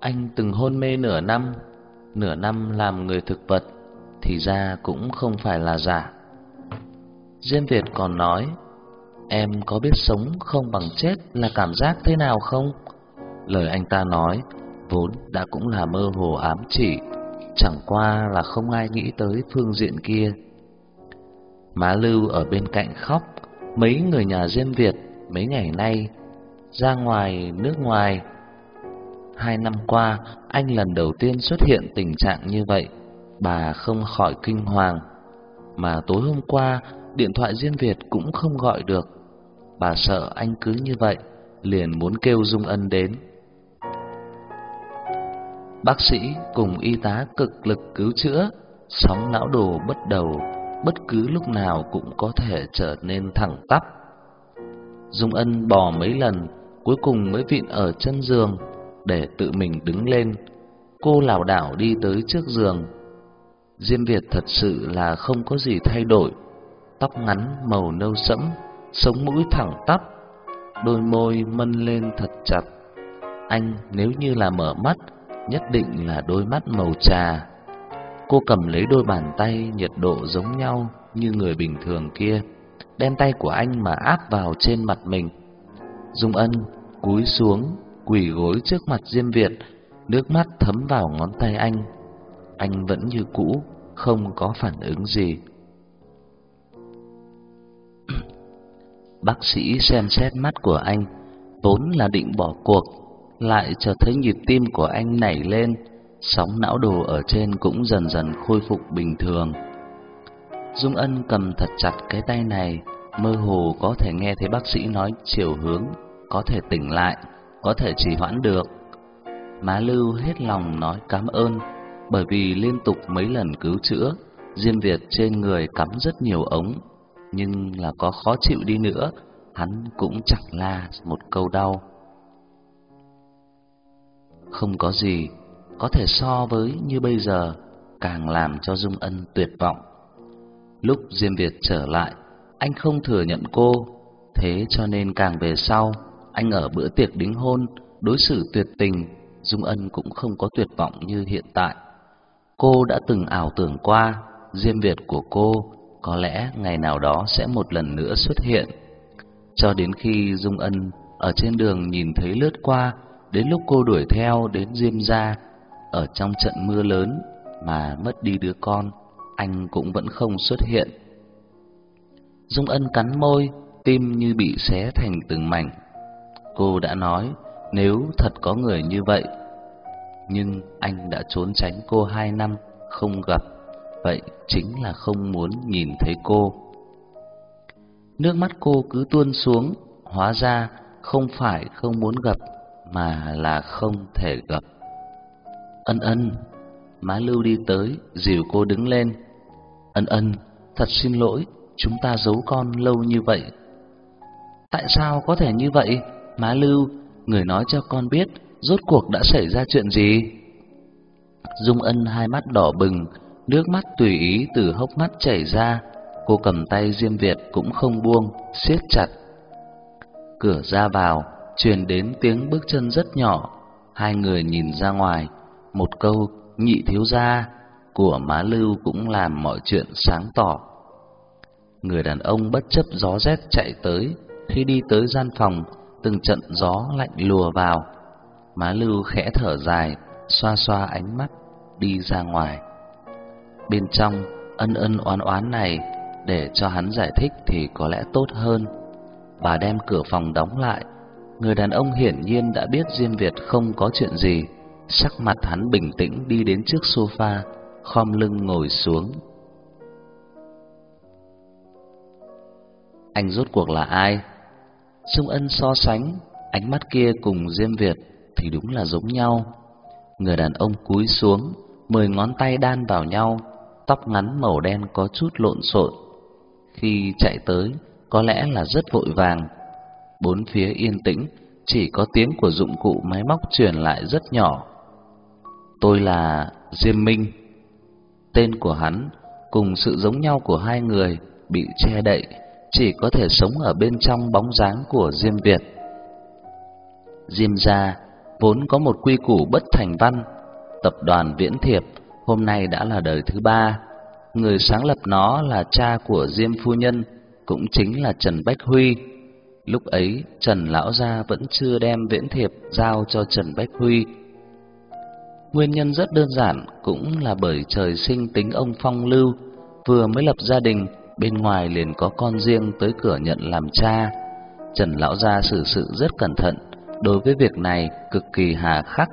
Anh từng hôn mê nửa năm, nửa năm làm người thực vật thì ra cũng không phải là giả. Diêm Việt còn nói, em có biết sống không bằng chết là cảm giác thế nào không? Lời anh ta nói vốn đã cũng là mơ hồ ám chỉ, chẳng qua là không ai nghĩ tới phương diện kia. Má Lưu ở bên cạnh khóc, mấy người nhà Diêm Việt mấy ngày nay ra ngoài nước ngoài. Hai năm qua, anh lần đầu tiên xuất hiện tình trạng như vậy, bà không khỏi kinh hoàng. Mà tối hôm qua, điện thoại diên Việt cũng không gọi được. Bà sợ anh cứ như vậy, liền muốn kêu Dung Ân đến. Bác sĩ cùng y tá cực lực cứu chữa, sóng não đồ bất đầu, bất cứ lúc nào cũng có thể trở nên thẳng tắp. Dung Ân bò mấy lần, cuối cùng mới vịn ở chân giường để tự mình đứng lên. Cô lảo đảo đi tới trước giường. Diêm Việt thật sự là không có gì thay đổi, tóc ngắn màu nâu sẫm, sống mũi thẳng tắp, đôi môi mân lên thật chặt. Anh nếu như là mở mắt, nhất định là đôi mắt màu trà. Cô cầm lấy đôi bàn tay nhiệt độ giống nhau như người bình thường kia, đem tay của anh mà áp vào trên mặt mình. Dung Ân cúi xuống, quỳ gối trước mặt Diêm Việt, nước mắt thấm vào ngón tay anh. Anh vẫn như cũ, không có phản ứng gì. Bác sĩ xem xét mắt của anh, vốn là định bỏ cuộc, lại chợt thấy nhịp tim của anh nảy lên, sóng não đồ ở trên cũng dần dần khôi phục bình thường. Dung Ân cầm thật chặt cái tay này, mơ hồ có thể nghe thấy bác sĩ nói chiều hướng, có thể tỉnh lại, có thể trì hoãn được. Má Lưu hết lòng nói cảm ơn, bởi vì liên tục mấy lần cứu chữa, Diêm Việt trên người cắm rất nhiều ống, nhưng là có khó chịu đi nữa, hắn cũng chẳng la một câu đau. Không có gì có thể so với như bây giờ, càng làm cho Dung Ân tuyệt vọng. Lúc Diêm Việt trở lại, anh không thừa nhận cô, thế cho nên càng về sau, anh ở bữa tiệc đính hôn, đối xử tuyệt tình, Dung Ân cũng không có tuyệt vọng như hiện tại. Cô đã từng ảo tưởng qua, Diêm Việt của cô có lẽ ngày nào đó sẽ một lần nữa xuất hiện. Cho đến khi Dung Ân ở trên đường nhìn thấy lướt qua, đến lúc cô đuổi theo đến Diêm gia, ở trong trận mưa lớn mà mất đi đứa con, anh cũng vẫn không xuất hiện. Dung Ân cắn môi, tim như bị xé thành từng mảnh. Cô đã nói nếu thật có người như vậy, nhưng anh đã trốn tránh cô hai năm không gặp, vậy chính là không muốn nhìn thấy cô. Nước mắt cô cứ tuôn xuống, hóa ra không phải không muốn gặp mà là không thể gặp. Ân ân, má Lưu đi tới, dìu cô đứng lên. Ân ân, thật xin lỗi, chúng ta giấu con lâu như vậy. Tại sao có thể như vậy? Má Lưu, người nói cho con biết, rốt cuộc đã xảy ra chuyện gì? Dung Ân hai mắt đỏ bừng, nước mắt tùy ý từ hốc mắt chảy ra. Cô cầm tay Diêm Việt cũng không buông, siết chặt. Cửa ra vào, truyền đến tiếng bước chân rất nhỏ. Hai người nhìn ra ngoài, một câu nhị thiếu gia của má Lưu cũng làm mọi chuyện sáng tỏ. Người đàn ông bất chấp gió rét chạy tới, khi đi tới gian phòng, từng trận gió lạnh lùa vào. Má Lưu khẽ thở dài, xoa xoa ánh mắt, đi ra ngoài. Bên trong, ân ân oán oán này, để cho hắn giải thích thì có lẽ tốt hơn. Bà đem cửa phòng đóng lại, người đàn ông hiển nhiên đã biết Diêm Việt không có chuyện gì, Sắc mặt hắn bình tĩnh đi đến trước sofa, khom lưng ngồi xuống. Anh rốt cuộc là ai? Trung Ân so sánh, ánh mắt kia cùng Diêm Việt thì đúng là giống nhau. Người đàn ông cúi xuống, mười ngón tay đan vào nhau, tóc ngắn màu đen có chút lộn xộn. Khi chạy tới, có lẽ là rất vội vàng. Bốn phía yên tĩnh, chỉ có tiếng của dụng cụ máy móc truyền lại rất nhỏ. Tôi là Diêm Minh. Tên của hắn cùng sự giống nhau của hai người bị che đậy, chỉ có thể sống ở bên trong bóng dáng của Diêm Việt. Diêm gia vốn có một quy củ bất thành văn. Tập đoàn Viễn Thiệp hôm nay đã là đời thứ ba. Người sáng lập nó là cha của Diêm phu nhân, cũng chính là Trần Bách Huy. Lúc ấy, Trần lão gia vẫn chưa đem Viễn Thiệp giao cho Trần Bách Huy. Nguyên nhân rất đơn giản, cũng là bởi trời sinh tính ông phong lưu, vừa mới lập gia đình, bên ngoài liền có con riêng tới cửa nhận làm cha. Trần lão gia xử sự rất cẩn thận, đối với việc này cực kỳ hà khắc.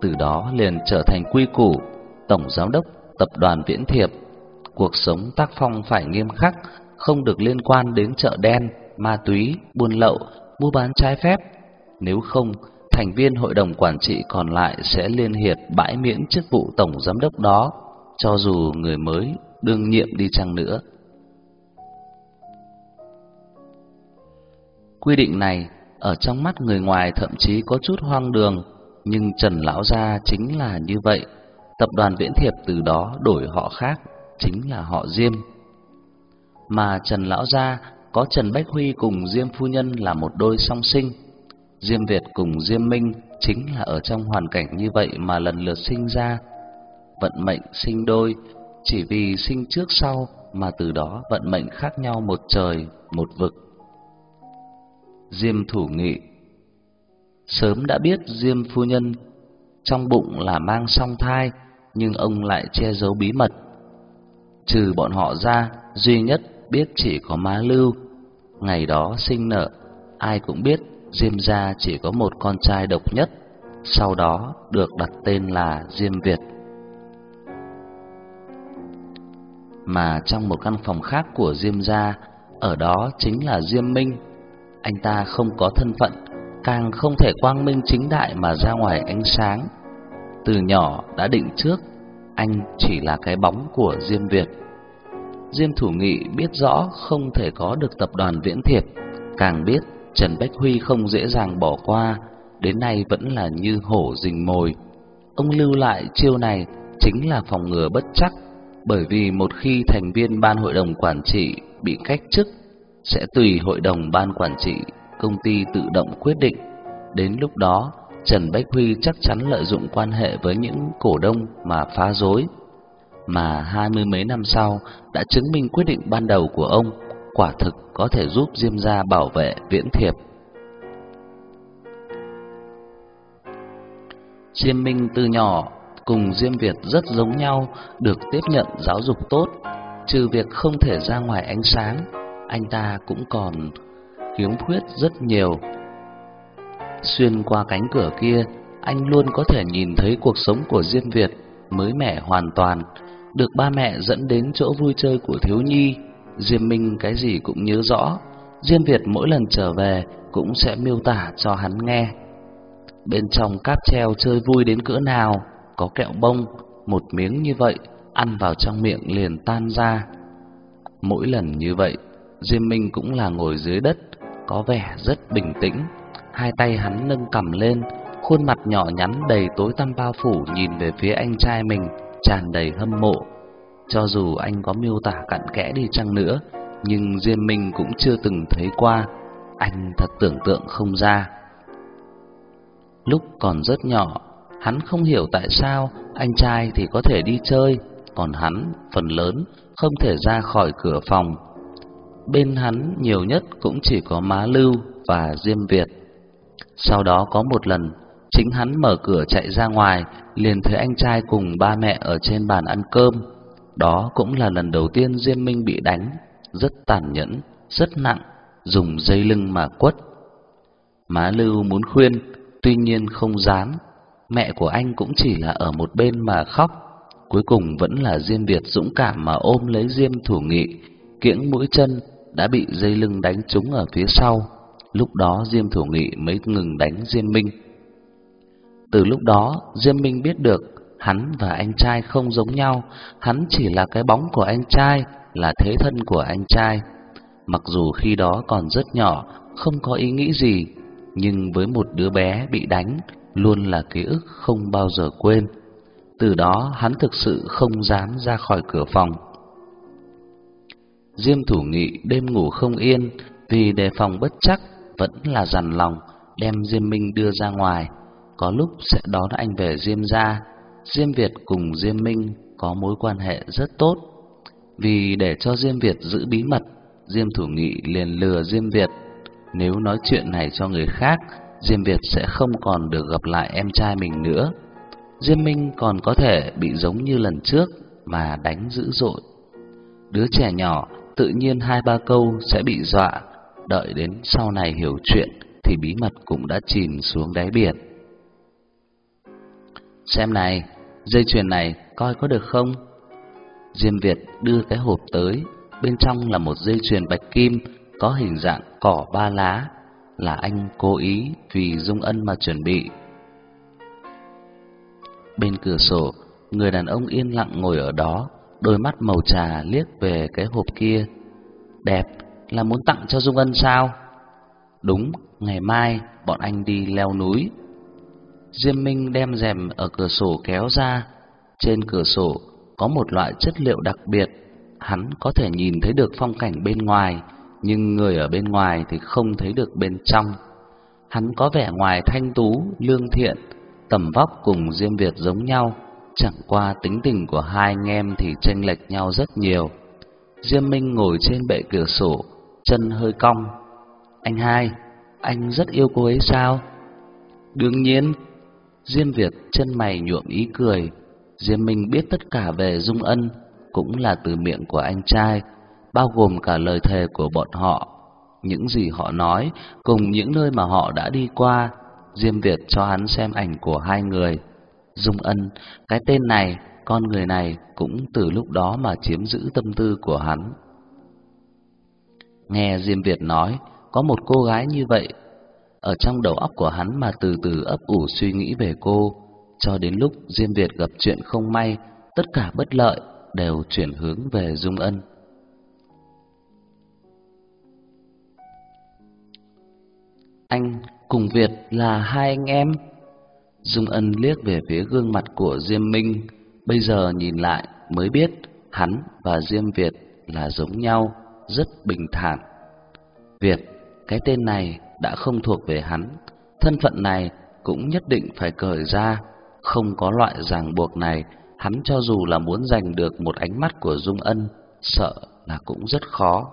Từ đó liền trở thành quy củ, tổng giám đốc tập đoàn Viễn Thiệp, cuộc sống tác phong phải nghiêm khắc, không được liên quan đến chợ đen, ma túy, buôn lậu, mua bán trái phép. Nếu không, thành viên hội đồng quản trị còn lại sẽ liên hiệp bãi miễn chức vụ tổng giám đốc đó, cho dù người mới đương nhiệm đi chăng nữa. Quy định này ở trong mắt người ngoài thậm chí có chút hoang đường, nhưng Trần lão gia chính là như vậy. Tập đoàn Viễn Thiệp từ đó đổi họ khác, chính là họ Diêm. Mà Trần lão gia có Trần Bách Huy cùng Diêm phu nhân là một đôi song sinh. Diêm Việt cùng Diêm Minh chính là ở trong hoàn cảnh như vậy mà lần lượt sinh ra. Vận mệnh sinh đôi, chỉ vì sinh trước sau mà từ đó vận mệnh khác nhau một trời, một vực. Diêm thủ nghị Sớm đã biết Diêm phu nhân trong bụng là mang song thai, nhưng ông lại che giấu bí mật. Trừ bọn họ ra, duy nhất biết chỉ có má Lưu. Ngày đó sinh nở, ai cũng biết Diêm gia chỉ có một con trai độc nhất, sau đó được đặt tên là Diêm Việt. Mà trong một căn phòng khác của Diêm gia, ở đó chính là Diêm Minh. Anh ta không có thân phận, càng không thể quang minh chính đại mà ra ngoài ánh sáng. Từ nhỏ đã định trước, anh chỉ là cái bóng của Diêm Việt. Diêm Thủ Nghị biết rõ không thể có được tập đoàn Viễn Thiệp, càng biết Trần Bách Huy không dễ dàng bỏ qua, đến nay vẫn là như hổ rình mồi. Ông lưu lại chiêu này chính là phòng ngừa bất chắc, bởi vì một khi thành viên ban hội đồng quản trị bị cách chức, sẽ tùy hội đồng ban quản trị công ty tự động quyết định. Đến lúc đó, Trần Bách Huy chắc chắn lợi dụng quan hệ với những cổ đông mà phá rối. Mà hai mươi mấy năm sau đã chứng minh quyết định ban đầu của ông quả thực có thể giúp Diêm gia bảo vệ Viễn Thiệp. Diêm Minh từ nhỏ cùng Diêm Việt rất giống nhau, được tiếp nhận giáo dục tốt, trừ việc không thể ra ngoài ánh sáng, anh ta cũng còn khiếm khuyết rất nhiều. Xuyên qua cánh cửa kia, anh luôn có thể nhìn thấy cuộc sống của Diêm Việt mới mẻ hoàn toàn, được ba mẹ dẫn đến chỗ vui chơi của thiếu nhi, Diêm Minh cái gì cũng nhớ rõ, Diêm Việt mỗi lần trở về cũng sẽ miêu tả cho hắn nghe. Bên trong cáp treo chơi vui đến cỡ nào, có kẹo bông, một miếng như vậy, ăn vào trong miệng liền tan ra. Mỗi lần như vậy, Diêm Minh cũng là ngồi dưới đất, có vẻ rất bình tĩnh, hai tay hắn nâng cầm lên, khuôn mặt nhỏ nhắn đầy tối tăm bao phủ nhìn về phía anh trai mình, tràn đầy hâm mộ. Cho dù anh có miêu tả cặn kẽ đi chăng nữa, nhưng Diêm Minh cũng chưa từng thấy qua, anh thật tưởng tượng không ra. Lúc còn rất nhỏ, hắn không hiểu tại sao anh trai thì có thể đi chơi, còn hắn phần lớn không thể ra khỏi cửa phòng. Bên hắn nhiều nhất cũng chỉ có Má Lưu và Diêm Việt. Sau đó có một lần, chính hắn mở cửa chạy ra ngoài, liền thấy anh trai cùng ba mẹ ở trên bàn ăn cơm. Đó cũng là lần đầu tiên Diêm Minh bị đánh, rất tàn nhẫn, rất nặng, dùng dây lưng mà quất. Má Lưu muốn khuyên, tuy nhiên không dám. Mẹ của anh cũng chỉ là ở một bên mà khóc. Cuối cùng vẫn là Diêm Việt dũng cảm mà ôm lấy Diêm Thủ Nghị, kiễng mũi chân đã bị dây lưng đánh trúng ở phía sau. Lúc đó Diêm Thủ Nghị mới ngừng đánh Diêm Minh. Từ lúc đó, Diêm Minh biết được hắn và anh trai không giống nhau, hắn chỉ là cái bóng của anh trai, là thế thân của anh trai. Mặc dù khi đó còn rất nhỏ, không có ý nghĩ gì, nhưng với một đứa bé bị đánh, luôn là ký ức không bao giờ quên. Từ đó hắn thực sự không dám ra khỏi cửa phòng. Diêm thủ nghị đêm ngủ không yên, vì đề phòng bất chắc, vẫn là dằn lòng đem Diêm Minh đưa ra ngoài. có lúc sẽ đón anh về Diêm gia. Diêm Việt cùng Diêm Minh có mối quan hệ rất tốt. Vì để cho Diêm Việt giữ bí mật, Diêm Thủ Nghị liền lừa Diêm Việt. Nếu nói chuyện này cho người khác, Diêm Việt sẽ không còn được gặp lại em trai mình nữa. Diêm Minh còn có thể bị giống như lần trước mà đánh dữ dội. Đứa trẻ nhỏ tự nhiên hai ba câu sẽ bị dọa, đợi đến sau này hiểu chuyện thì bí mật cũng đã chìm xuống đáy biển. Xem này, dây chuyền này coi có được không? Diêm Việt đưa cái hộp tới, bên trong là một dây chuyền bạch kim có hình dạng cỏ ba lá, là anh cố ý vì Dung Ân mà chuẩn bị. Bên cửa sổ, người đàn ông yên lặng ngồi ở đó, đôi mắt màu trà liếc về cái hộp kia. Đẹp, là muốn tặng cho Dung Ân sao? Đúng, ngày mai bọn anh đi leo núi. Diêm Minh đem rèm ở cửa sổ kéo ra, trên cửa sổ có một loại chất liệu đặc biệt, hắn có thể nhìn thấy được phong cảnh bên ngoài, nhưng người ở bên ngoài thì không thấy được bên trong. Hắn có vẻ ngoài thanh tú, lương thiện, tầm vóc cùng Diêm Việt giống nhau, chẳng qua tính tình của hai anh em thì chênh lệch nhau rất nhiều. Diêm Minh ngồi trên bệ cửa sổ, chân hơi cong. Anh hai, anh rất yêu cô ấy sao? Đương nhiên. Diêm Việt chân mày nhuộm ý cười. Diêm Minh biết tất cả về Dung Ân, cũng là từ miệng của anh trai, bao gồm cả lời thề của bọn họ. Những gì họ nói, cùng những nơi mà họ đã đi qua, Diêm Việt cho hắn xem ảnh của hai người. Dung Ân, cái tên này, con người này cũng từ lúc đó mà chiếm giữ tâm tư của hắn. Nghe Diêm Việt nói, có một cô gái như vậy, ở trong đầu óc của hắn mà từ từ ấp ủ suy nghĩ về cô, cho đến lúc Diêm Việt gặp chuyện không may, tất cả bất lợi đều chuyển hướng về Dung Ân. Anh cùng Việt là hai anh em. Dung Ân liếc về phía gương mặt của Diêm Minh, bây giờ nhìn lại mới biết hắn và Diêm Việt là giống nhau, rất bình thản. Việt, cái tên này đã không thuộc về hắn, thân phận này cũng nhất định phải cởi ra, không có loại ràng buộc này, hắn cho dù là muốn giành được một ánh mắt của Dung Ân, sợ là cũng rất khó.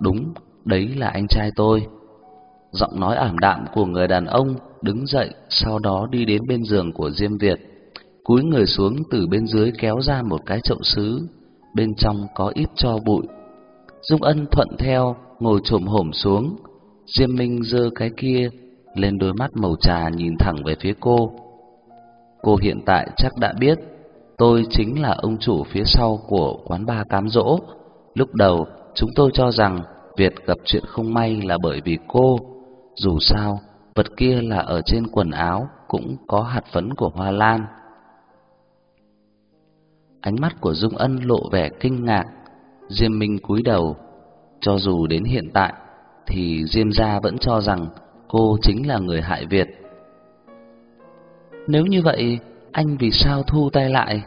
Đúng, đấy là anh trai tôi. Giọng nói ảm đạm của người đàn ông đứng dậy, sau đó đi đến bên giường của Diêm Việt, cúi người xuống từ bên dưới kéo ra một cái chậu sứ, bên trong có ít cho bụi. Dung Ân thuận theo, ngồi chồm hổm xuống, Diêm Minh giơ cái kia lên đôi mắt màu trà nhìn thẳng về phía cô. Cô hiện tại chắc đã biết, tôi chính là ông chủ phía sau của quán ba cám dỗ. Lúc đầu, chúng tôi cho rằng Việt gặp chuyện không may là bởi vì cô. Dù sao, vật kia là ở trên quần áo cũng có hạt phấn của hoa lan. Ánh mắt của Dung Ân lộ vẻ kinh ngạc, Diêm Minh cúi đầu. Cho dù đến hiện tại, thì Diêm gia vẫn cho rằng cô chính là người hại Việt. Nếu như vậy, anh vì sao thu tay lại?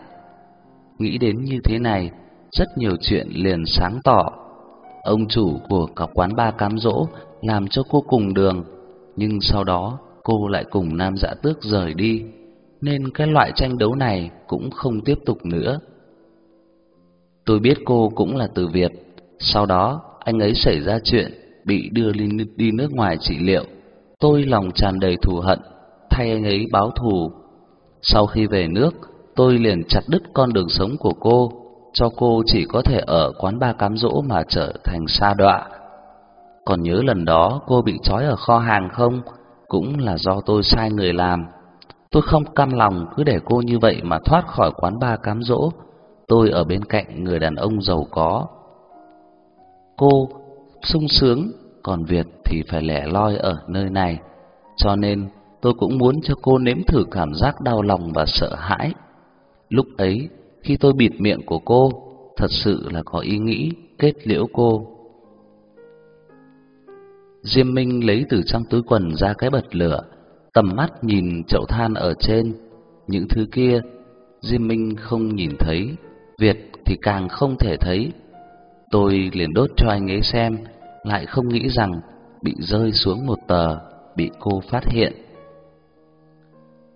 Nghĩ đến như thế này, rất nhiều chuyện liền sáng tỏ. Ông chủ của cả quán ba cám dỗ làm cho cô cùng đường, nhưng sau đó cô lại cùng nam dạ tước rời đi, nên cái loại tranh đấu này cũng không tiếp tục nữa. Tôi biết cô cũng là từ Việt, sau đó anh ấy xảy ra chuyện, bị đưa đi nước ngoài trị liệu. Tôi lòng tràn đầy thù hận, thay anh ấy báo thù. Sau khi về nước, tôi liền chặt đứt con đường sống của cô, cho cô chỉ có thể ở quán ba cám dỗ mà trở thành sa đọa. Còn nhớ lần đó cô bị trói ở kho hàng không? Cũng là do tôi sai người làm. Tôi không cam lòng cứ để cô như vậy mà thoát khỏi quán ba cám dỗ. Tôi ở bên cạnh người đàn ông giàu có. Cô sung sướng, còn Việt thì phải lẻ loi ở nơi này. Cho nên tôi cũng muốn cho cô nếm thử cảm giác đau lòng và sợ hãi. Lúc ấy, khi tôi bịt miệng của cô, thật sự là có ý nghĩ kết liễu cô. Diêm Minh lấy từ trong túi quần ra cái bật lửa, tầm mắt nhìn chậu than ở trên. Những thứ kia, Diêm Minh không nhìn thấy, Việt thì càng không thể thấy. Tôi liền đốt cho anh ấy xem, lại không nghĩ rằng bị rơi xuống một tờ, bị cô phát hiện.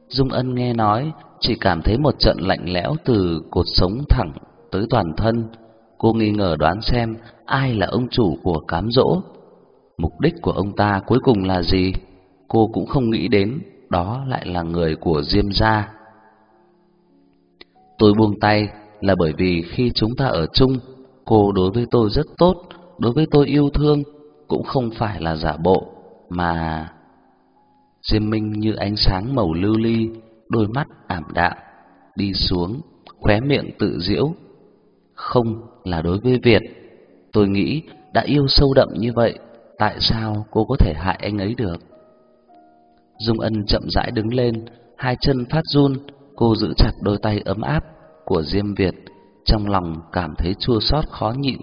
Dung Ân nghe nói, chỉ cảm thấy một trận lạnh lẽo từ cột sống thẳng tới toàn thân. Cô nghi ngờ đoán xem ai là ông chủ của cám dỗ. Mục đích của ông ta cuối cùng là gì? Cô cũng không nghĩ đến, đó lại là người của Diêm gia. Tôi buông tay là bởi vì khi chúng ta ở chung, cô đối với tôi rất tốt, đối với tôi yêu thương, cũng không phải là giả bộ, mà Diêm Minh như ánh sáng màu lưu ly, đôi mắt ảm đạm, đi xuống, khóe miệng tự giễu. Không là đối với Việt, tôi nghĩ đã yêu sâu đậm như vậy, tại sao cô có thể hại anh ấy được? Dung Ân chậm rãi đứng lên, hai chân phát run, cô giữ chặt đôi tay ấm áp của Diêm Việt, trong lòng cảm thấy chua xót khó nhịn.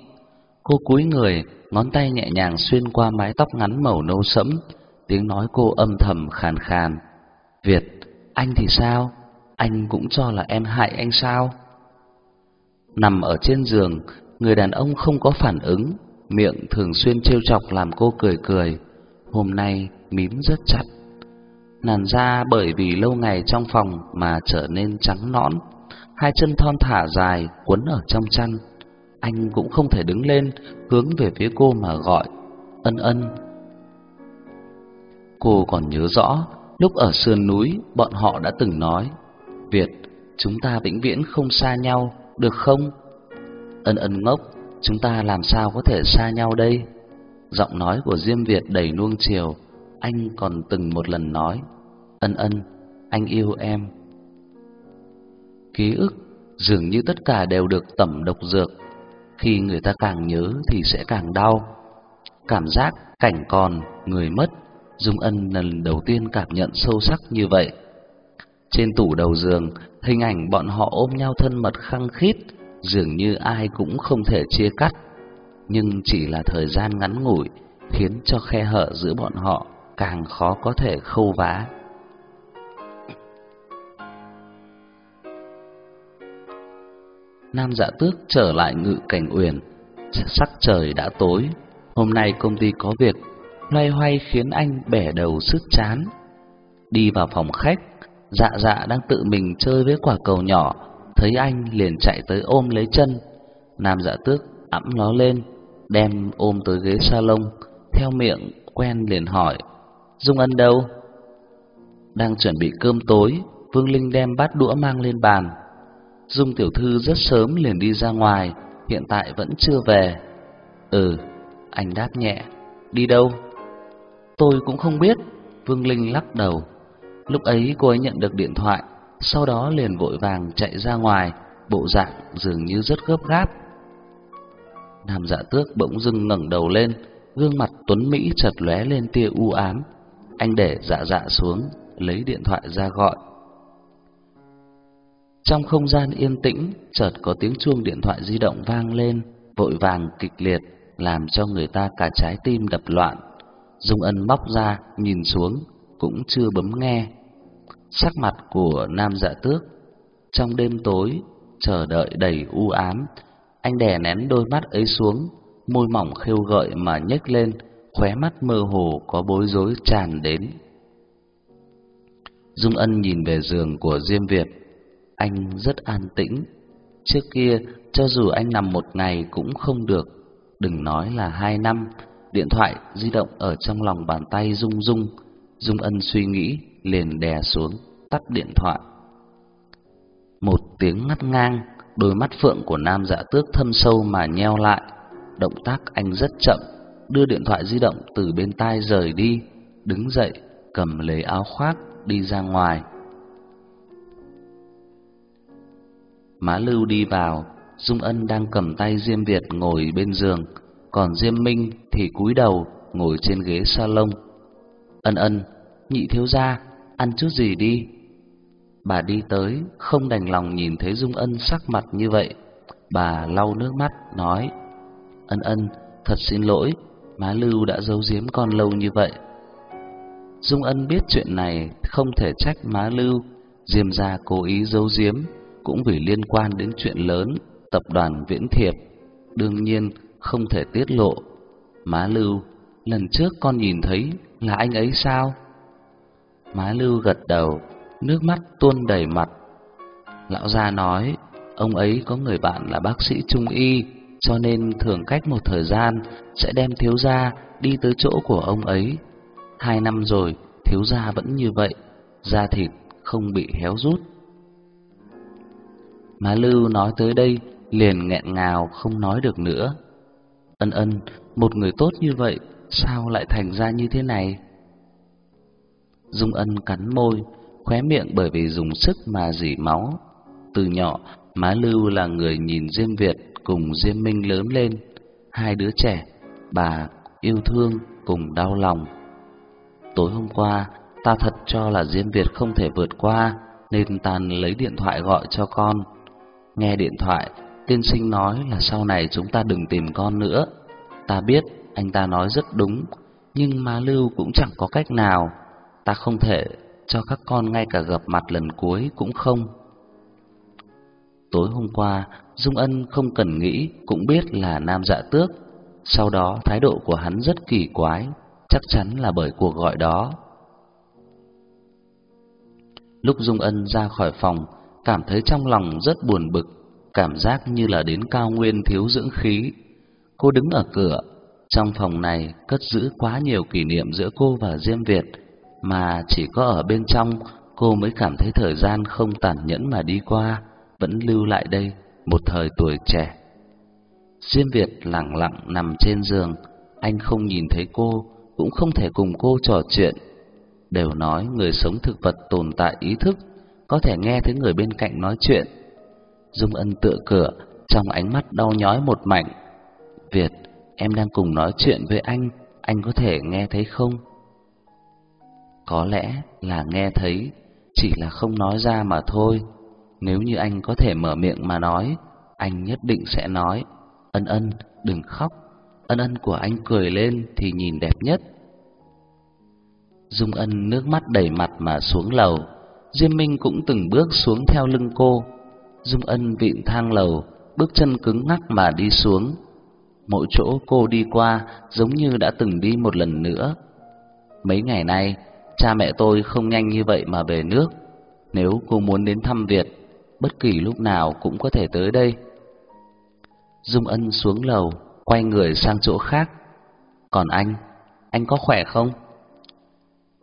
Cô cúi người, ngón tay nhẹ nhàng xuyên qua mái tóc ngắn màu nâu sẫm, tiếng nói cô âm thầm khàn khàn. "Việt, anh thì sao? Anh cũng cho là em hại anh sao?" Nằm ở trên giường, người đàn ông không có phản ứng, miệng thường xuyên trêu chọc làm cô cười cười. Hôm nay mím rất chặt. Làn da bởi vì lâu ngày trong phòng mà trở nên trắng nõn, hai chân thon thả dài quấn ở trong chăn. Anh cũng không thể đứng lên hướng về phía cô mà gọi, "Ân Ân." Cô còn nhớ rõ, lúc ở sườn núi bọn họ đã từng nói, "Việt, chúng ta vĩnh viễn không xa nhau, được không?" Ân Ân ngốc, chúng ta làm sao có thể xa nhau đây? Giọng nói của Diêm Việt đầy nuông chiều, anh còn từng một lần nói, "Ân Ân, anh yêu em." Ký ức dường như tất cả đều được tẩm độc dược, khi người ta càng nhớ thì sẽ càng đau. Cảm giác cảnh còn, người mất, Dung Ân lần đầu tiên cảm nhận sâu sắc như vậy. Trên tủ đầu giường, hình ảnh bọn họ ôm nhau thân mật khăng khít, dường như ai cũng không thể chia cắt, nhưng chỉ là thời gian ngắn ngủi khiến cho khe hở giữa bọn họ càng khó có thể khâu vá. Nam Dạ Tước trở lại ngự cảnh uyển, sắc trời đã tối, hôm nay công ty có việc, loay hoay khiến anh bẻ đầu sứt chán. Đi vào phòng khách, Dạ Dạ đang tự mình chơi với quả cầu nhỏ, thấy anh liền chạy tới ôm lấy chân. Nam Dạ Tước ẵm nó lên, đem ôm tới ghế salon, theo miệng quen liền hỏi: "Dung Ân đâu?" Đang chuẩn bị cơm tối, Vương Linh đem bát đũa mang lên bàn. Dung tiểu thư rất sớm liền đi ra ngoài, hiện tại vẫn chưa về. Ừ, anh đáp nhẹ. Đi đâu? Tôi cũng không biết. Vương Linh lắc đầu. Lúc ấy cô ấy nhận được điện thoại, sau đó liền vội vàng chạy ra ngoài, bộ dạng dường như rất gấp gáp. Nam Dạ Tước bỗng dưng ngẩng đầu lên, gương mặt tuấn mỹ chợt lóe lên tia u ám. Anh để Dạ Dạ xuống, lấy điện thoại ra gọi. Trong không gian yên tĩnh, chợt có tiếng chuông điện thoại di động vang lên, vội vàng kịch liệt, làm cho người ta cả trái tim đập loạn. Dung Ân móc ra, nhìn xuống, cũng chưa bấm nghe. Sắc mặt của Nam Dạ Tước trong đêm tối chờ đợi đầy u ám, anh đè nén đôi mắt ấy xuống, môi mỏng khêu gợi mà nhếch lên, khóe mắt mơ hồ có bối rối tràn đến. Dung Ân nhìn về giường của Diêm Việt, anh rất an tĩnh. Trước kia, cho dù anh nằm một ngày cũng không được, đừng nói là hai năm. Điện thoại di động ở trong lòng bàn tay rung rung, Dung Ân suy nghĩ liền đè xuống, tắt điện thoại. Một tiếng ngắt ngang, đôi mắt phượng của nam dạ tước thâm sâu mà nheo lại, động tác anh rất chậm, đưa điện thoại di động từ bên tai rời đi, đứng dậy, cầm lấy áo khoác đi ra ngoài. Má Lưu đi vào, Dung Ân đang cầm tay Diêm Việt ngồi bên giường, còn Diêm Minh thì cúi đầu ngồi trên ghế salon. Ân Ân, nhị thiếu gia, ăn chút gì đi. Bà đi tới, không đành lòng nhìn thấy Dung Ân sắc mặt như vậy, bà lau nước mắt nói: "Ân Ân, thật xin lỗi, má Lưu đã giấu giếm con lâu như vậy." Dung Ân biết chuyện này không thể trách má Lưu, Diêm gia cố ý giấu giếm cũng vì liên quan đến chuyện lớn, tập đoàn Viễn Thiệp, đương nhiên không thể tiết lộ. Má Lưu, lần trước con nhìn thấy là anh ấy sao? Má Lưu gật đầu, nước mắt tuôn đầy mặt. Lão gia nói, ông ấy có người bạn là bác sĩ trung y, cho nên thường cách một thời gian sẽ đem thiếu gia đi tới chỗ của ông ấy. Hai năm rồi, thiếu gia vẫn như vậy, da thịt không bị héo rút. Má Lưu nói tới đây liền nghẹn ngào không nói được nữa. Ân ân, một người tốt như vậy sao lại thành ra như thế này? Dung Ân cắn môi, khóe miệng bởi vì dùng sức mà dỉ máu. Từ nhỏ, má Lưu là người nhìn Diêm Việt cùng Diêm Minh lớn lên, hai đứa trẻ, bà yêu thương cùng đau lòng. Tối hôm qua, ta thật cho là Diêm Việt không thể vượt qua, nên ta lấy điện thoại gọi cho con. Nghe điện thoại, tiên sinh nói là sau này chúng ta đừng tìm con nữa. Ta biết anh ta nói rất đúng, nhưng má Lưu cũng chẳng có cách nào. Ta không thể cho các con ngay cả gặp mặt lần cuối cũng không. Tối hôm qua, Dung Ân không cần nghĩ cũng biết là nam dạ tước. Sau đó thái độ của hắn rất kỳ quái, chắc chắn là bởi cuộc gọi đó. Lúc Dung Ân ra khỏi phòng, cảm thấy trong lòng rất buồn bực, cảm giác như là đến cao nguyên thiếu dưỡng khí. Cô đứng ở cửa, trong phòng này cất giữ quá nhiều kỷ niệm giữa cô và Diêm Việt, mà chỉ có ở bên trong cô mới cảm thấy thời gian không tàn nhẫn mà đi qua, vẫn lưu lại đây một thời tuổi trẻ. Diêm Việt lặng lặng nằm trên giường, anh không nhìn thấy cô, cũng không thể cùng cô trò chuyện. Đều nói người sống thực vật tồn tại ý thức, có thể nghe thấy người bên cạnh nói chuyện. Dung Ân tựa cửa, trong ánh mắt đau nhói một mảnh. Việt, em đang cùng nói chuyện với anh, anh có thể nghe thấy không? Có lẽ là nghe thấy, chỉ là không nói ra mà thôi. Nếu như anh có thể mở miệng mà nói, anh nhất định sẽ nói, ân ân, đừng khóc. Ân ân của anh cười lên thì nhìn đẹp nhất. Dung ân nước mắt đầy mặt mà xuống lầu. Diêm Minh cũng từng bước xuống theo lưng cô. Dung ân vịn thang lầu, bước chân cứng ngắc mà đi xuống. Mỗi chỗ cô đi qua giống như đã từng đi một lần nữa. Mấy ngày nay, cha mẹ tôi không nhanh như vậy mà về nước. Nếu cô muốn đến thăm Việt, bất kỳ lúc nào cũng có thể tới đây. Dung Ân xuống lầu, quay người sang chỗ khác. Còn anh, anh có khỏe không?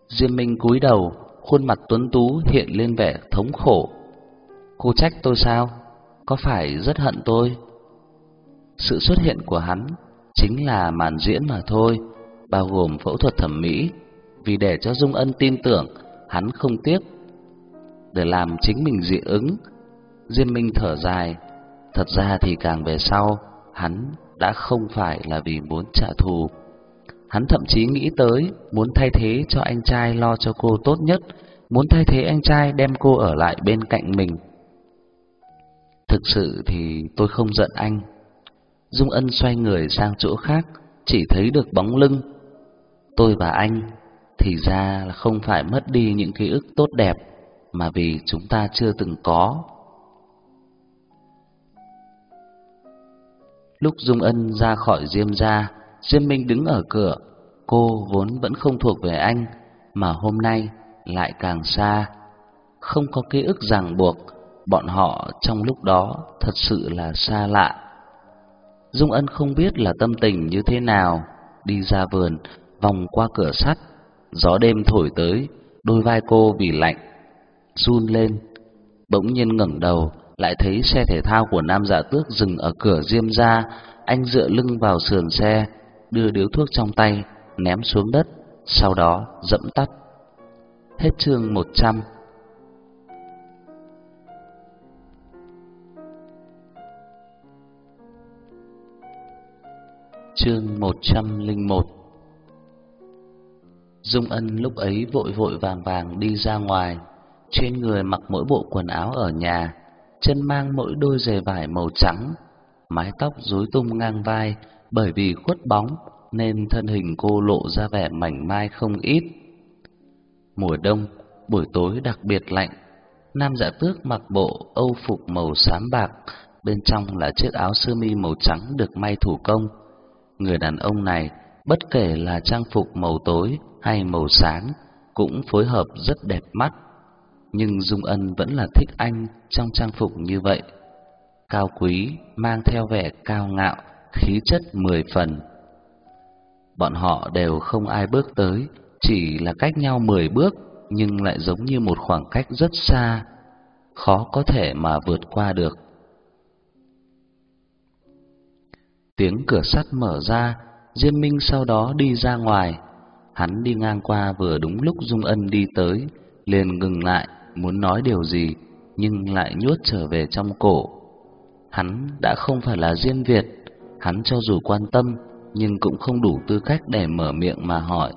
Diêm Minh cúi đầu, khuôn mặt tuấn tú hiện lên vẻ thống khổ. Cô trách tôi sao? Có phải rất hận tôi? Sự xuất hiện của hắn chính là màn diễn mà thôi, bao gồm phẫu thuật thẩm mỹ, vì để cho Dung Ân tin tưởng, hắn không tiếc để làm chính mình dị ứng. Diêm Minh thở dài, thật ra thì càng về sau, hắn đã không phải là vì muốn trả thù. Hắn thậm chí nghĩ tới muốn thay thế cho anh trai lo cho cô tốt nhất, muốn thay thế anh trai đem cô ở lại bên cạnh mình. Thực sự thì tôi không giận anh. Dung Ân xoay người sang chỗ khác, chỉ thấy được bóng lưng. Tôi và anh thì ra là không phải mất đi những ký ức tốt đẹp mà vì chúng ta chưa từng có. Lúc Dung Ân ra khỏi Diêm gia, Diêm Minh đứng ở cửa, cô vốn vẫn không thuộc về anh, mà hôm nay lại càng xa. Không có ký ức ràng buộc, bọn họ trong lúc đó thật sự là xa lạ. Dung Ân không biết là tâm tình như thế nào, đi ra vườn, vòng qua cửa sắt, gió đêm thổi tới, đôi vai cô vì lạnh run lên. Bỗng nhiên ngẩng đầu, lại thấy xe thể thao của Nam Dạ Tước dừng ở cửa Diêm gia, anh dựa lưng vào sườn xe, đưa điếu thuốc trong tay ném xuống đất, sau đó dẫm tắt. Hết chương 100. Chương 101 Dung Ân lúc ấy vội vội vàng vàng đi ra ngoài, trên người mặc mỗi bộ quần áo ở nhà, chân mang mỗi đôi giày vải màu trắng, mái tóc rối tung ngang vai bởi vì khuất bóng nên thân hình cô lộ ra vẻ mảnh mai không ít. Mùa đông, buổi tối đặc biệt lạnh, Nam giả Tước mặc bộ âu phục màu xám bạc, bên trong là chiếc áo sơ mi màu trắng được may thủ công. Người đàn ông này, bất kể là trang phục màu tối hay màu sáng, cũng phối hợp rất đẹp mắt. nhưng Dung Ân vẫn là thích anh trong trang phục như vậy. Cao quý, mang theo vẻ cao ngạo, khí chất mười phần. Bọn họ đều không ai bước tới, chỉ là cách nhau mười bước, nhưng lại giống như một khoảng cách rất xa, khó có thể mà vượt qua được. Tiếng cửa sắt mở ra, Diêm Minh sau đó đi ra ngoài. Hắn đi ngang qua vừa đúng lúc Dung Ân đi tới, liền ngừng lại, muốn nói điều gì, nhưng lại nuốt trở về trong cổ. Hắn đã không phải là Diêm Việt, hắn cho dù quan tâm, nhưng cũng không đủ tư cách để mở miệng mà hỏi.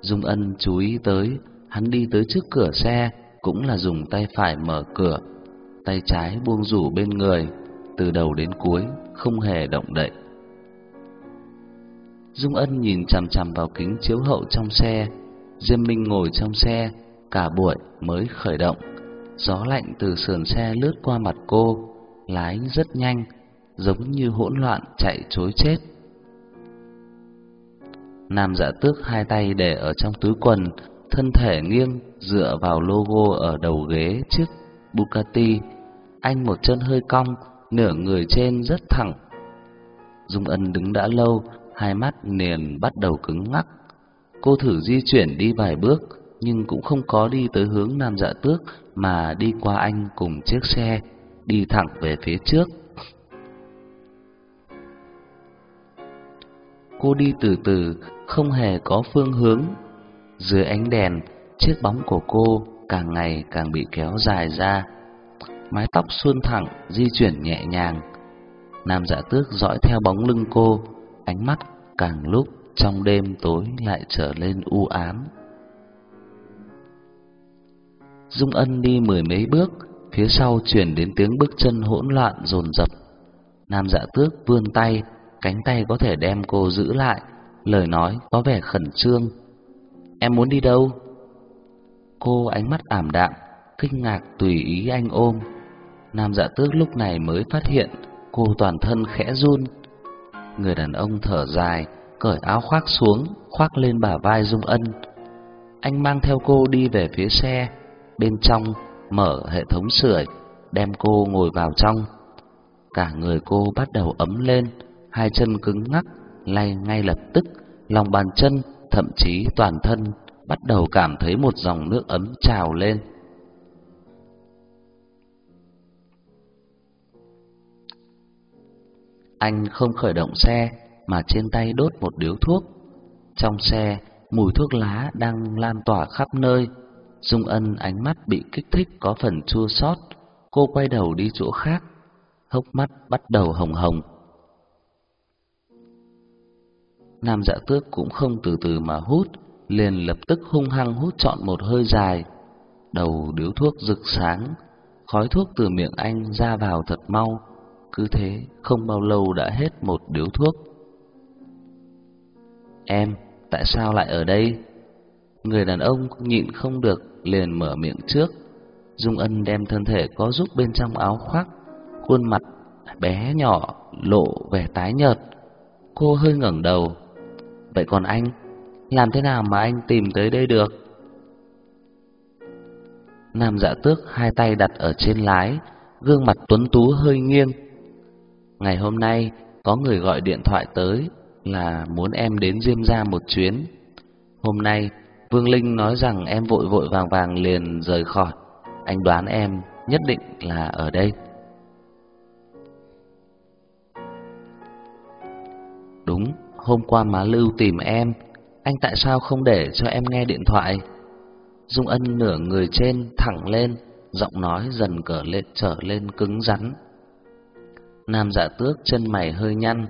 Dung Ân chú ý tới, hắn đi tới trước cửa xe, cũng là dùng tay phải mở cửa, tay trái buông rủ bên người, từ đầu đến cuối không hề động đậy. Dung Ân nhìn chằm chằm vào kính chiếu hậu trong xe, Diêm Minh ngồi trong xe, cả buổi mới khởi động. Gió lạnh từ sườn xe lướt qua mặt cô, lái rất nhanh, giống như hỗn loạn chạy trối chết. Nam Dạ Tước hai tay để ở trong túi quần, thân thể nghiêng dựa vào logo ở đầu ghế trước Bugatti. Anh một chân hơi cong, nửa người trên rất thẳng. Dung Ân đứng đã lâu, hai mắt liền bắt đầu cứng ngắc. Cô thử di chuyển đi vài bước, nhưng cũng không có đi tới hướng Nam Dạ Tước mà đi qua anh cùng chiếc xe, đi thẳng về phía trước. Cô đi từ từ, không hề có phương hướng. Dưới ánh đèn, chiếc bóng của cô càng ngày càng bị kéo dài ra. Mái tóc suôn thẳng, di chuyển nhẹ nhàng. Nam Dạ Tước dõi theo bóng lưng cô, ánh mắt càng lúc trong đêm tối lại trở lên u ám. Dung Ân đi mười mấy bước, phía sau truyền đến tiếng bước chân hỗn loạn dồn dập. Nam Dạ Tước vươn tay, cánh tay có thể đem cô giữ lại, lời nói có vẻ khẩn trương. "Em muốn đi đâu?" Cô ánh mắt ảm đạm, kinh ngạc tùy ý anh ôm. Nam Dạ Tước lúc này mới phát hiện cô toàn thân khẽ run. Người đàn ông thở dài, cởi áo khoác xuống, khoác lên bả vai Dung Ân. Anh mang theo cô đi về phía xe, bên trong mở hệ thống sưởi, đem cô ngồi vào trong. Cả người cô bắt đầu ấm lên, hai chân cứng ngắc, lay ngay lập tức, lòng bàn chân, thậm chí toàn thân bắt đầu cảm thấy một dòng nước ấm trào lên. Anh không khởi động xe mà trên tay đốt một điếu thuốc. Trong xe, mùi thuốc lá đang lan tỏa khắp nơi. Dung Ân ánh mắt bị kích thích có phần chua xót, cô quay đầu đi chỗ khác, hốc mắt bắt đầu hồng hồng. Nam Dạ Tước cũng không từ từ mà hút, liền lập tức hung hăng hút trọn một hơi dài. Đầu điếu thuốc rực sáng, khói thuốc từ miệng anh ra vào thật mau, cứ thế không bao lâu đã hết một điếu thuốc. Em, tại sao lại ở đây? Người đàn ông nhịn không được liền mở miệng trước. Dung Ân đem thân thể có giúp bên trong áo khoác, khuôn mặt bé nhỏ lộ vẻ tái nhợt. Cô hơi ngẩng đầu. Vậy còn anh, làm thế nào mà anh tìm tới đây được? Nam Dạ Tước hai tay đặt ở trên lái, gương mặt tuấn tú hơi nghiêng. Ngày hôm nay có người gọi điện thoại tới là muốn em đến Diêm gia một chuyến. Hôm nay Vương Linh nói rằng em vội vội vàng vàng liền rời khỏi. Anh đoán em nhất định là ở đây. Đúng, hôm qua má Lưu tìm em, anh tại sao không để cho em nghe điện thoại? Dung Ân nửa người trên thẳng lên, giọng nói dần cở lên trở lên cứng rắn. Nam Dạ Tước chân mày hơi nhăn,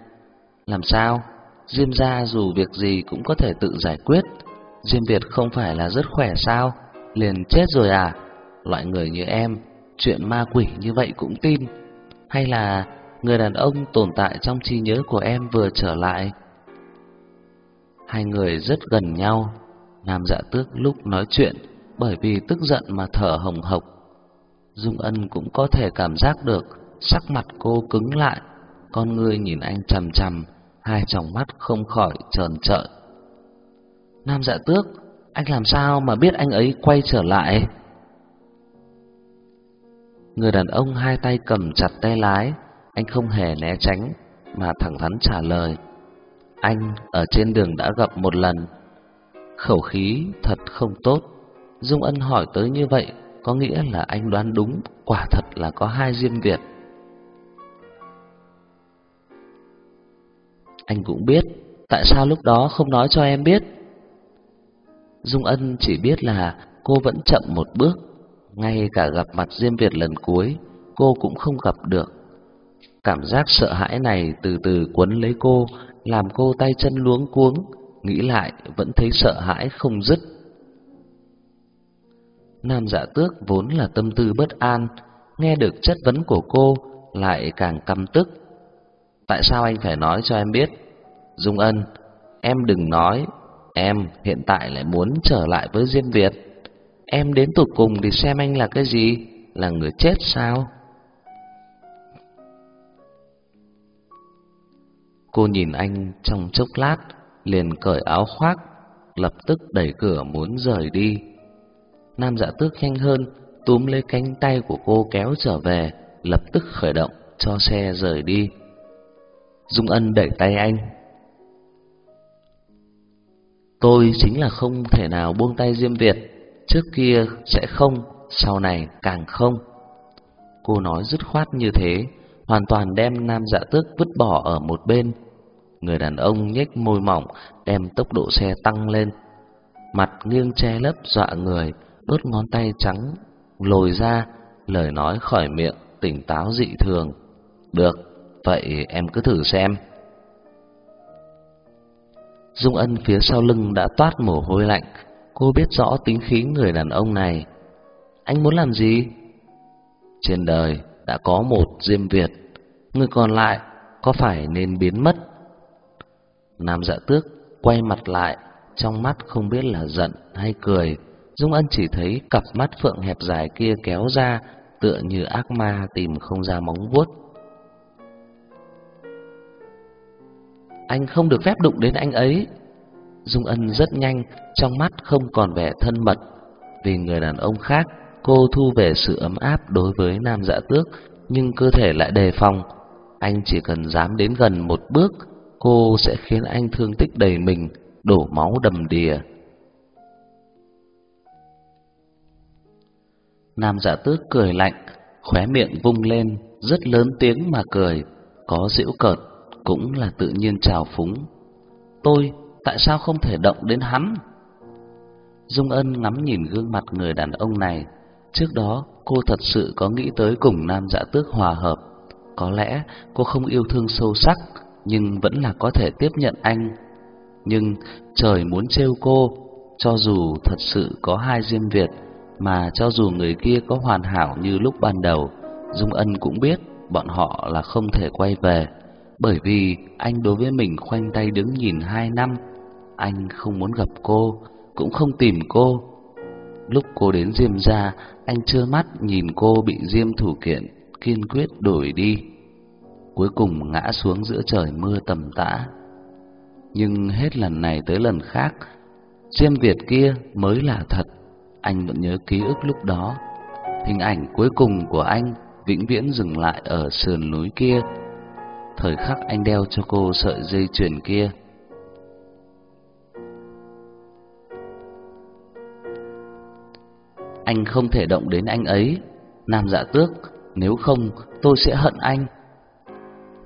làm sao? Diêm gia dù việc gì cũng có thể tự giải quyết, Diêm Việt không phải là rất khỏe sao? Liền chết rồi à? Loại người như em, chuyện ma quỷ như vậy cũng tin? Hay là người đàn ông tồn tại trong trí nhớ của em vừa trở lại? Hai người rất gần nhau. Nam Dạ Tước lúc nói chuyện bởi vì tức giận mà thở hồng hộc. Dung Ân cũng có thể cảm giác được sắc mặt cô cứng lại, con ngươi nhìn anh chằm chằm, hai tròng mắt không khỏi tròn trợn. Nam dạ tước, anh làm sao mà biết anh ấy quay trở lại? Người đàn ông hai tay cầm chặt tay lái, anh không hề né tránh mà thẳng thắn trả lời. Anh ở trên đường đã gặp một lần. Khẩu khí thật không tốt. Dung Ân hỏi tới như vậy có nghĩa là anh đoán đúng, quả thật là có hai Diêm Việt. Anh cũng biết, tại sao lúc đó không nói cho em biết? Dung Ân chỉ biết là cô vẫn chậm một bước, ngay cả gặp mặt Diêm Việt lần cuối, cô cũng không gặp được. Cảm giác sợ hãi này từ từ quấn lấy cô, làm cô tay chân luống cuống, nghĩ lại vẫn thấy sợ hãi không dứt. Nam Dạ Tước vốn là tâm tư bất an, nghe được chất vấn của cô lại càng căm tức. Tại sao anh phải nói cho em biết? Dung Ân, em đừng nói, em hiện tại lại muốn trở lại với Diêm Việt. Em đến tụt cùng thì xem anh là cái gì? Là người chết sao? Cô nhìn anh trong chốc lát, liền cởi áo khoác, lập tức đẩy cửa muốn rời đi. Nam Dạ Tước nhanh hơn, túm lấy cánh tay của cô kéo trở về, lập tức khởi động cho xe rời đi. Dung Ân đẩy tay anh. Tôi chính là không thể nào buông tay Diêm Việt, trước kia sẽ không, sau này càng không. Cô nói dứt khoát như thế, hoàn toàn đem nam dạ tước vứt bỏ ở một bên. Người đàn ông nhếch môi mỏng, đem tốc độ xe tăng lên. Mặt nghiêng che lấp dọa người, đốt ngón tay trắng lồi ra, lời nói khỏi miệng tỉnh táo dị thường. Được, vậy em cứ thử xem. Dung Ân phía sau lưng đã toát mồ hôi lạnh, cô biết rõ tính khí người đàn ông này. Anh muốn làm gì? Trên đời đã có một Diêm Việt, người còn lại có phải nên biến mất? Nam Dạ Tước quay mặt lại, trong mắt không biết là giận hay cười. Dung Ân chỉ thấy cặp mắt phượng hẹp dài kia kéo ra, tựa như ác ma tìm không ra móng vuốt. Anh không được phép đụng đến anh ấy. Dung Ân rất nhanh, trong mắt không còn vẻ thân mật. Vì người đàn ông khác, cô thu về sự ấm áp đối với nam dạ tước, nhưng cơ thể lại đề phòng. Anh chỉ cần dám đến gần một bước, cô sẽ khiến anh thương tích đầy mình, đổ máu đầm đìa. Nam giả tước cười lạnh, khóe miệng vung lên, rất lớn tiếng mà cười, có giễu cợt, cũng là tự nhiên trào phúng. Tôi tại sao không thể động đến hắn? Dung Ân ngắm nhìn gương mặt người đàn ông này, trước đó cô thật sự có nghĩ tới cùng nam dạ tước hòa hợp. Có lẽ cô không yêu thương sâu sắc, nhưng vẫn là có thể tiếp nhận anh. Nhưng trời muốn trêu cô, cho dù thật sự có hai diêm Việt, mà cho dù người kia có hoàn hảo như lúc ban đầu, Dung Ân cũng biết bọn họ là không thể quay về, bởi vì anh đối với mình khoanh tay đứng nhìn hai năm, anh không muốn gặp cô, cũng không tìm cô. Lúc cô đến Diêm gia, anh trơ mắt nhìn cô bị Diêm thủ kiện kiên quyết đuổi đi, cuối cùng ngã xuống giữa trời mưa tầm tã. Nhưng hết lần này tới lần khác, Diêm Việt kia mới là thật. Anh vẫn nhớ ký ức lúc đó. Hình ảnh cuối cùng của anh vĩnh viễn dừng lại ở sườn núi kia. Thời khắc anh đeo cho cô sợi dây chuyền kia. Anh không thể động đến anh ấy. Nam dạ tước, nếu không tôi sẽ hận anh.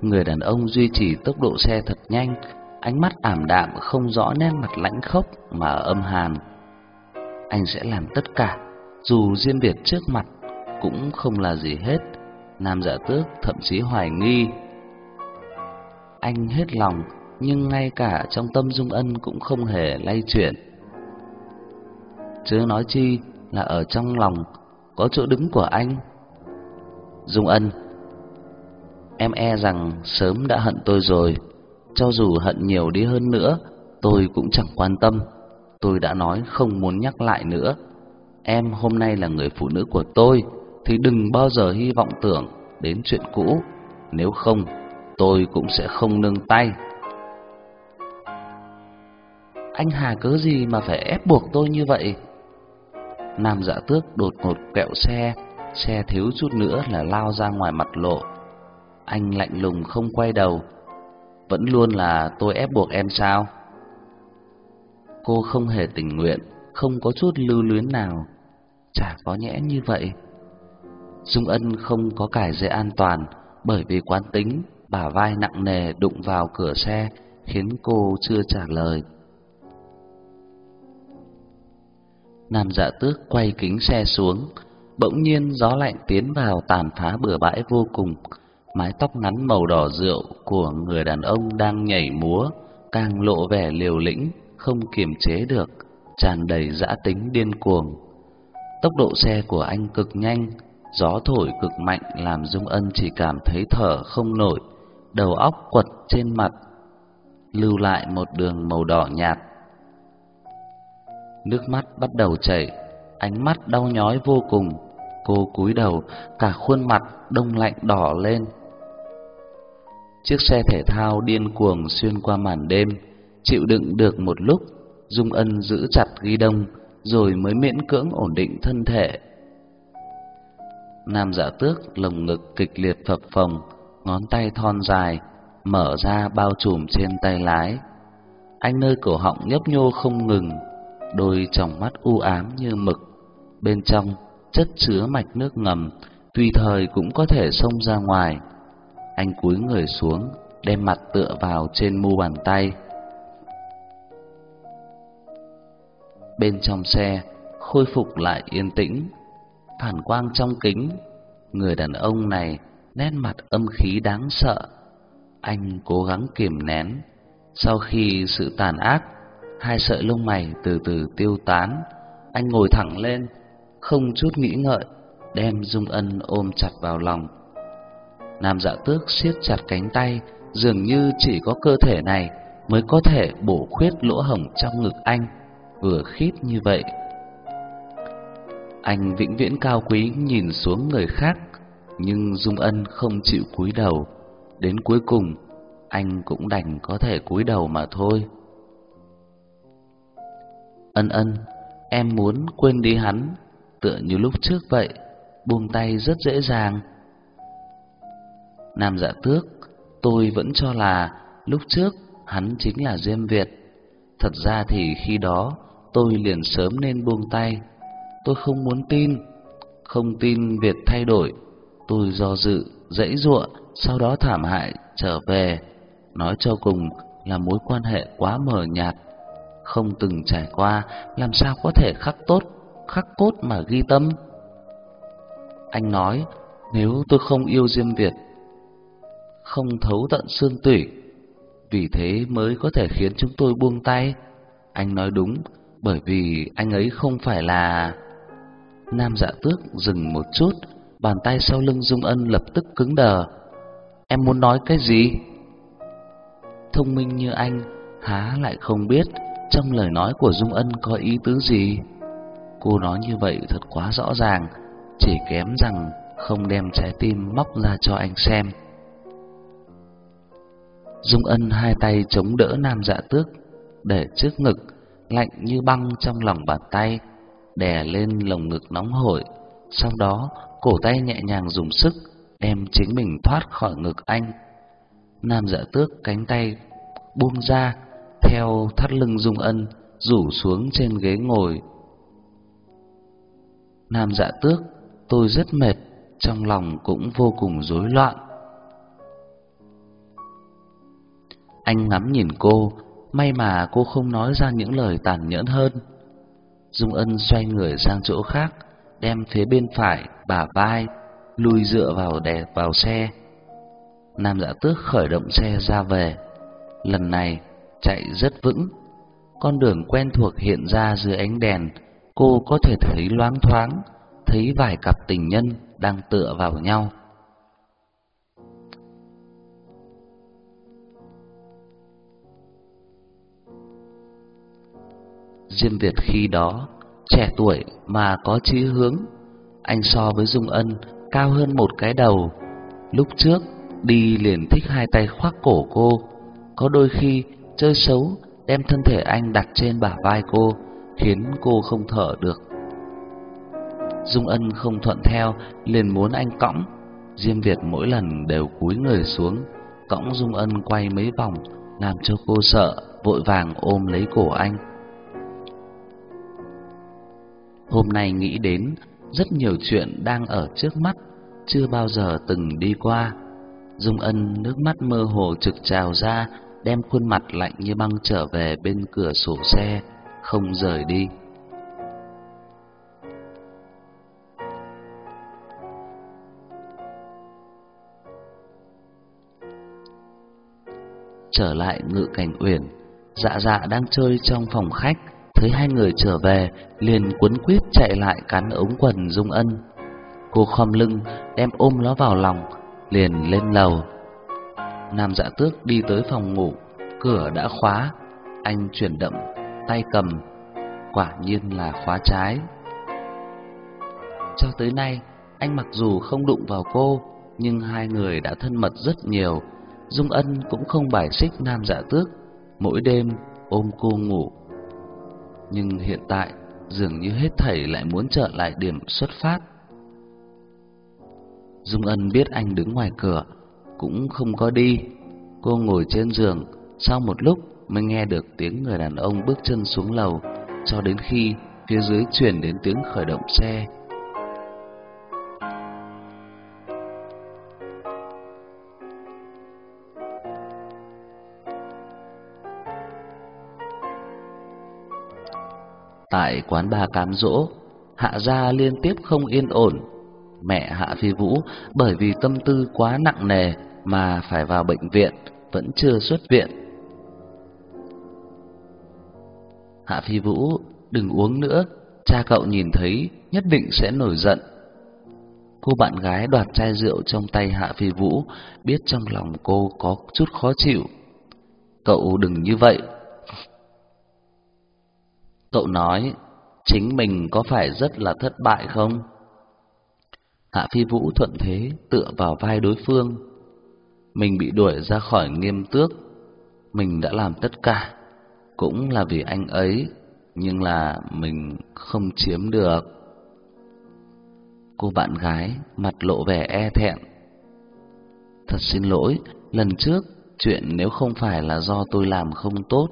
Người đàn ông duy trì tốc độ xe thật nhanh, ánh mắt ảm đạm không rõ nét mặt lãnh khốc mà âm hàn anh sẽ làm tất cả, dù riêng biệt trước mặt cũng không là gì hết. Nam Dạ Tước thậm chí hoài nghi. Anh hết lòng, nhưng ngay cả trong tâm Dung Ân cũng không hề lay chuyển. Chứ nói chi là ở trong lòng có chỗ đứng của anh. Dung Ân, em e rằng sớm đã hận tôi rồi, cho dù hận nhiều đi hơn nữa, tôi cũng chẳng quan tâm tôi đã nói không muốn nhắc lại nữa. Em hôm nay là người phụ nữ của tôi, thì đừng bao giờ hy vọng tưởng đến chuyện cũ. Nếu không, tôi cũng sẽ không nương tay. Anh Hà cớ gì mà phải ép buộc tôi như vậy? Nam dạ tước đột ngột kẹo xe, xe thiếu chút nữa là lao ra ngoài mặt lộ. Anh lạnh lùng không quay đầu. Vẫn luôn là tôi ép buộc em sao? Cô không hề tình nguyện, không có chút lưu luyến nào. Chả có nhẽ như vậy. Dung Ân không có cải dây an toàn bởi vì quán tính, bả vai nặng nề đụng vào cửa xe khiến cô chưa trả lời. Nam Dạ Tước quay kính xe xuống, bỗng nhiên gió lạnh tiến vào tàn phá bừa bãi vô cùng. Mái tóc ngắn màu đỏ rượu của người đàn ông đang nhảy múa, càng lộ vẻ liều lĩnh, không kiềm chế được, tràn đầy dã tính điên cuồng. Tốc độ xe của anh cực nhanh, gió thổi cực mạnh làm Dung Ân chỉ cảm thấy thở không nổi, đầu óc quật trên mặt, lưu lại một đường màu đỏ nhạt. Nước mắt bắt đầu chảy, ánh mắt đau nhói vô cùng. Cô cúi đầu, cả khuôn mặt đông lạnh đỏ lên. Chiếc xe thể thao điên cuồng xuyên qua màn đêm, chịu đựng được một lúc, Dung Ân giữ chặt ghi đông, rồi mới miễn cưỡng ổn định thân thể. Nam Dạ Tước lồng ngực kịch liệt phập phồng, ngón tay thon dài mở ra bao trùm trên tay lái. Anh nơi cổ họng nhấp nhô không ngừng, đôi tròng mắt u ám như mực, bên trong chất chứa mạch nước ngầm, tùy thời cũng có thể xông ra ngoài. Anh cúi người xuống, đem mặt tựa vào trên mu bàn tay. Bên trong xe khôi phục lại yên tĩnh, phản quang trong kính, người đàn ông này nét mặt âm khí đáng sợ. Anh cố gắng kiềm nén, sau khi sự tàn ác hai sợi lông mày từ từ tiêu tán, anh ngồi thẳng lên, không chút nghĩ ngợi, đem Dung Ân ôm chặt vào lòng. Nam Dạ Tước siết chặt cánh tay, dường như chỉ có cơ thể này mới có thể bổ khuyết lỗ hổng trong ngực anh, vừa khít như vậy. Anh vĩnh viễn cao quý nhìn xuống người khác, nhưng Dung Ân không chịu cúi đầu, đến cuối cùng anh cũng đành có thể cúi đầu mà thôi. Ân ân, em muốn quên đi hắn, tựa như lúc trước vậy, buông tay rất dễ dàng. Nam dạ tước, tôi vẫn cho là lúc trước hắn chính là Diêm Việt. Thật ra thì khi đó tôi liền sớm nên buông tay. Tôi không muốn tin, không tin Việt thay đổi. Tôi do dự, dãy giụa, sau đó thảm hại trở về. Nói cho cùng là mối quan hệ quá mờ nhạt không từng trải qua, làm sao có thể khắc tốt, khắc cốt mà ghi tâm. Anh nói, nếu tôi không yêu Diêm Việt, không thấu tận xương tủy, vì thế mới có thể khiến chúng tôi buông tay. Anh nói đúng, bởi vì anh ấy không phải là... Nam dạ tước dừng một chút, bàn tay sau lưng Dung Ân lập tức cứng đờ. Em muốn nói cái gì? Thông minh như anh, há lại không biết trong lời nói của Dung Ân có ý tứ gì? Cô nói như vậy thật quá rõ ràng, chỉ kém rằng không đem trái tim móc ra cho anh xem. Dung Ân hai tay chống đỡ Nam Dạ Tước, để trước ngực, lạnh như băng trong lòng bàn tay, đè lên lồng ngực nóng hổi. Sau đó, cổ tay nhẹ nhàng dùng sức đem chính mình thoát khỏi ngực anh. Nam Dạ Tước cánh tay buông ra, theo thắt lưng Dung Ân rủ xuống trên ghế ngồi. Nam Dạ Tước, tôi rất mệt, trong lòng cũng vô cùng rối loạn. Anh ngắm nhìn cô, may mà cô không nói ra những lời tàn nhẫn hơn. Dung Ân xoay người sang chỗ khác, đem phía bên phải bả vai lùi dựa vào đè vào xe. Nam Dạ Tước khởi động xe ra về. Lần này chạy rất vững. Con đường quen thuộc hiện ra dưới ánh đèn, cô có thể thấy loáng thoáng, thấy vài cặp tình nhân đang tựa vào nhau. Diêm Việt khi đó trẻ tuổi mà có chí hướng, anh so với Dung Ân cao hơn một cái đầu. Lúc trước đi liền thích hai tay khoác cổ cô, có đôi khi chơi xấu đem thân thể anh đặt trên bả vai cô, khiến cô không thở được. Dung Ân không thuận theo, liền muốn anh cõng. Diêm Việt mỗi lần đều cúi người xuống, cõng Dung Ân quay mấy vòng, làm cho cô sợ, vội vàng ôm lấy cổ anh. Hôm nay nghĩ đến rất nhiều chuyện đang ở trước mắt, chưa bao giờ từng đi qua. Dung Ân nước mắt mơ hồ trực trào ra, đem khuôn mặt lạnh như băng trở về bên cửa sổ xe, không rời đi. Trở lại ngự cảnh uyển, dạ dạ đang chơi trong phòng khách, thấy hai người trở về, liền cuốn quýt chạy lại cắn ống quần Dung Ân. Cô khom lưng, đem ôm nó vào lòng, liền lên lầu. Nam Dạ Tước đi tới phòng ngủ, cửa đã khóa, anh chuyển động tay cầm, quả nhiên là khóa trái. Cho tới nay, anh mặc dù không đụng vào cô, nhưng hai người đã thân mật rất nhiều. Dung Ân cũng không bài xích Nam Dạ Tước, mỗi đêm ôm cô ngủ. Nhưng hiện tại, dường như hết thảy lại muốn trở lại điểm xuất phát. Dung Ân biết anh đứng ngoài cửa, cũng không có đi. Cô ngồi trên giường, sau một lúc mới nghe được tiếng người đàn ông bước chân xuống lầu, cho đến khi phía dưới truyền đến tiếng khởi động xe. Tại quán ba cám dỗ, Hạ gia liên tiếp không yên ổn. Mẹ Hạ Phi Vũ bởi vì tâm tư quá nặng nề mà phải vào bệnh viện, vẫn chưa xuất viện. Hạ Phi Vũ, đừng uống nữa, cha cậu nhìn thấy nhất định sẽ nổi giận. Cô bạn gái đoạt chai rượu trong tay Hạ Phi Vũ, biết trong lòng cô có chút khó chịu. Cậu đừng như vậy, Cậu nói, chính mình có phải rất là thất bại không? Hạ Phi Vũ thuận thế tựa vào vai đối phương. Mình bị đuổi ra khỏi nghiêm tước, mình đã làm tất cả, cũng là vì anh ấy, nhưng là mình không chiếm được. Cô bạn gái mặt lộ vẻ e thẹn. Thật xin lỗi, lần trước chuyện nếu không phải là do tôi làm không tốt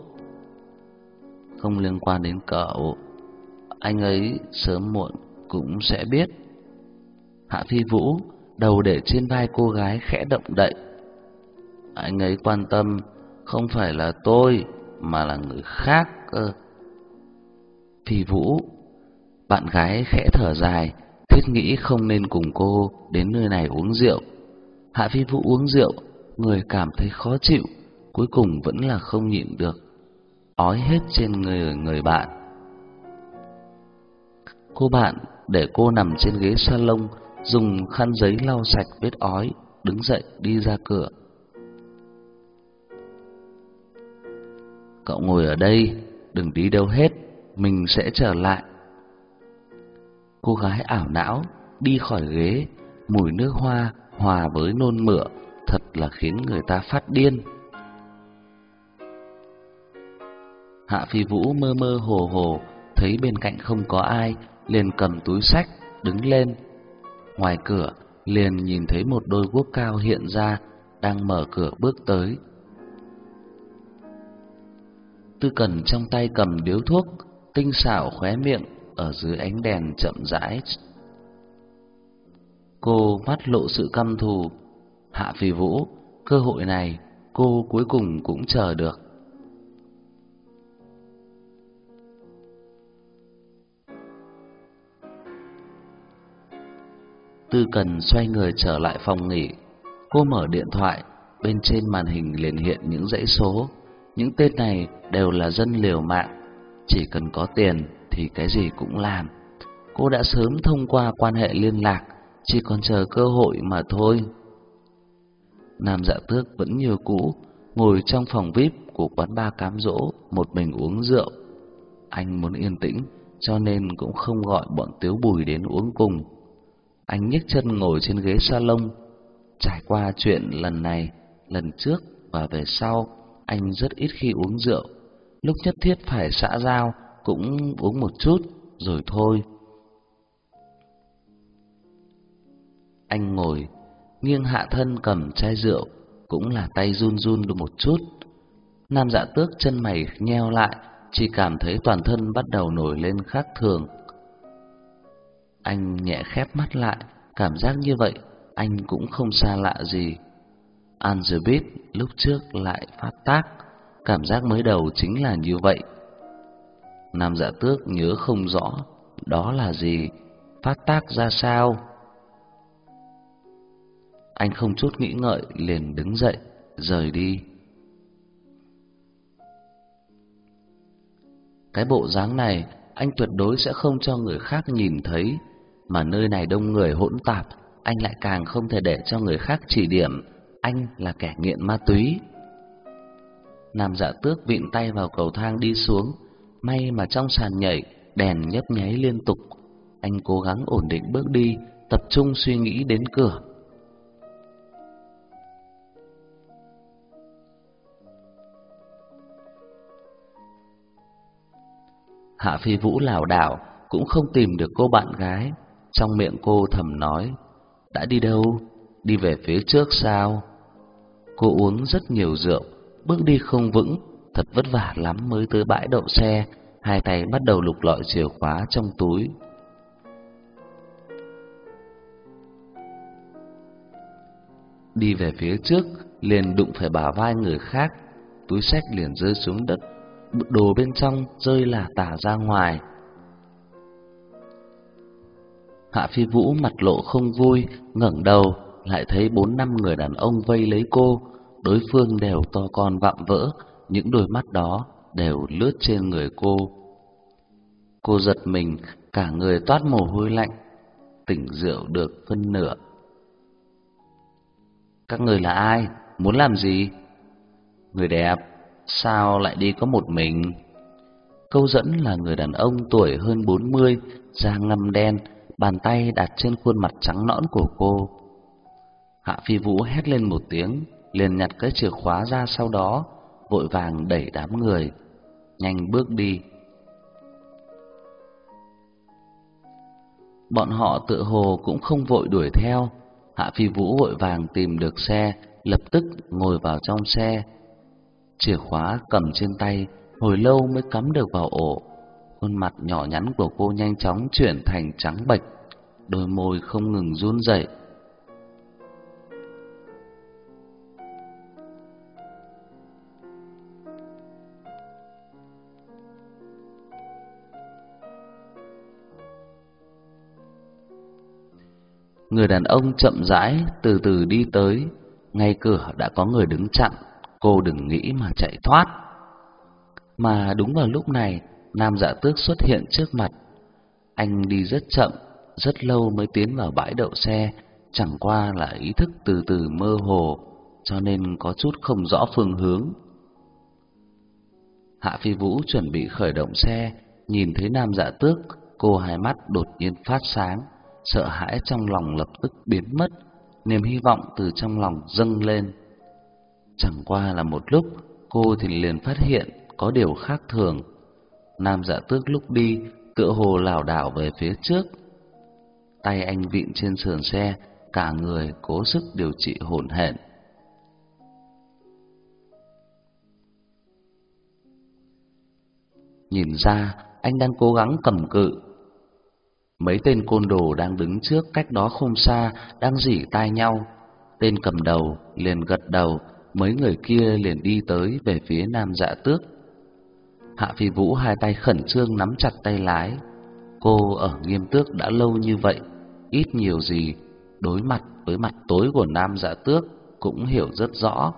không liên quan đến cậu. Anh ấy sớm muộn cũng sẽ biết. Hạ Phi Vũ đầu để trên vai cô gái khẽ động đậy. Anh ấy quan tâm không phải là tôi mà là người khác cơ. Phi Vũ, bạn gái khẽ thở dài, thiết nghĩ không nên cùng cô đến nơi này uống rượu. Hạ Phi Vũ uống rượu, người cảm thấy khó chịu, cuối cùng vẫn là không nhịn được ói hết trên người người bạn. Cô bạn để cô nằm trên ghế salon, dùng khăn giấy lau sạch vết ói, đứng dậy đi ra cửa. Cậu ngồi ở đây, đừng đi đâu hết, mình sẽ trở lại. Cô gái ảo não đi khỏi ghế, mùi nước hoa hòa với nôn mửa, thật là khiến người ta phát điên. Hạ Phi Vũ mơ mơ hồ hồ, thấy bên cạnh không có ai, liền cầm túi sách, đứng lên. Ngoài cửa, liền nhìn thấy một đôi guốc cao hiện ra, đang mở cửa bước tới. Tư Cần trong tay cầm điếu thuốc, tinh xảo khóe miệng ở dưới ánh đèn chậm rãi. Cô mắt lộ sự căm thù. Hạ Phi Vũ, cơ hội này cô cuối cùng cũng chờ được. Tư Cần xoay người trở lại phòng nghỉ. Cô mở điện thoại, bên trên màn hình liền hiện những dãy số. Những tên này đều là dân liều mạng, chỉ cần có tiền thì cái gì cũng làm. Cô đã sớm thông qua quan hệ liên lạc, chỉ còn chờ cơ hội mà thôi. Nam Dạ Tước vẫn như cũ, ngồi trong phòng VIP của quán ba cám dỗ, một mình uống rượu. Anh muốn yên tĩnh, cho nên cũng không gọi bọn Tiếu Bùi đến uống cùng. Anh nhếch chân ngồi trên ghế salon. Trải qua chuyện lần này, lần trước và về sau, anh rất ít khi uống rượu. Lúc nhất thiết phải xã giao cũng uống một chút rồi thôi. Anh ngồi, nghiêng hạ thân cầm chai rượu, cũng là tay run run được một chút. Nam Dạ Tước chân mày nheo lại, chỉ cảm thấy toàn thân bắt đầu nổi lên khác thường. Anh nhẹ khép mắt lại, cảm giác như vậy anh cũng không xa lạ gì. Angerbit lúc trước lại phát tác, cảm giác mới đầu chính là như vậy. Nam Dạ Tước nhớ không rõ đó là gì, phát tác ra sao. Anh không chút nghĩ ngợi liền đứng dậy, rời đi. Cái bộ dáng này anh tuyệt đối sẽ không cho người khác nhìn thấy, mà nơi này đông người hỗn tạp, anh lại càng không thể để cho người khác chỉ điểm anh là kẻ nghiện ma túy. Nam Dạ Tước vịn tay vào cầu thang đi xuống, may mà trong sàn nhảy đèn nhấp nháy liên tục. Anh cố gắng ổn định bước đi, tập trung suy nghĩ đến cửa. Hạ Phi Vũ lảo đảo cũng không tìm được cô bạn gái, trong miệng cô thầm nói: "Đã đi đâu? Đi về phía trước sao?" Cô uống rất nhiều rượu, bước đi không vững, thật vất vả lắm mới tới bãi đậu xe, hai tay bắt đầu lục lọi chìa khóa trong túi. Đi về phía trước, liền đụng phải bả vai người khác, túi sách liền rơi xuống đất, đồ bên trong rơi là tả ra ngoài. Hạ Phi Vũ mặt lộ không vui, ngẩng đầu, lại thấy bốn năm người đàn ông vây lấy cô, đối phương đều to con vạm vỡ, những đôi mắt đó đều lướt trên người cô. Cô giật mình, cả người toát mồ hôi lạnh, tỉnh rượu được phân nửa. Các người là ai? Muốn làm gì? Người đẹp, sao lại đi có một mình? Câu dẫn là người đàn ông tuổi hơn bốn mươi, da ngăm đen, bàn tay đặt trên khuôn mặt trắng nõn của cô. Hạ Phi Vũ hét lên một tiếng, liền nhặt cái chìa khóa ra sau đó, vội vàng đẩy đám người, nhanh bước đi. Bọn họ tự hồ cũng không vội đuổi theo, Hạ Phi Vũ vội vàng tìm được xe, lập tức ngồi vào trong xe. Chìa khóa cầm trên tay, hồi lâu mới cắm được vào ổ. Khuôn mặt nhỏ nhắn của cô nhanh chóng chuyển thành trắng bệch, đôi môi không ngừng run rẩy. Người đàn ông chậm rãi từ từ đi tới, ngay cửa đã có người đứng chặn, cô đừng nghĩ mà chạy thoát. Mà đúng vào lúc này, Nam Dạ Tước xuất hiện trước mặt. Anh đi rất chậm, rất lâu mới tiến vào bãi đậu xe, chẳng qua là ý thức từ từ mơ hồ, cho nên có chút không rõ phương hướng. Hạ Phi Vũ chuẩn bị khởi động xe, nhìn thấy Nam Dạ Tước, cô hai mắt đột nhiên phát sáng sợ hãi trong lòng lập tức biến mất, niềm hy vọng từ trong lòng dâng lên. Chẳng qua là một lúc, cô thì liền phát hiện có điều khác thường. Nam Dạ Tước lúc đi, tựa hồ lảo đảo về phía trước. Tay anh vịn trên sườn xe, cả người cố sức điều trị hỗn hển. Nhìn ra, anh đang cố gắng cầm cự, Mấy tên côn đồ đang đứng trước cách đó không xa đang rỉ tai nhau. Tên cầm đầu liền gật đầu, mấy người kia liền đi tới về phía Nam Dạ Tước. Hạ Phi Vũ hai tay khẩn trương nắm chặt tay lái. Cô ở Nghiêm Tước đã lâu như vậy, ít nhiều gì đối mặt với mặt tối của Nam Dạ Tước cũng hiểu rất rõ.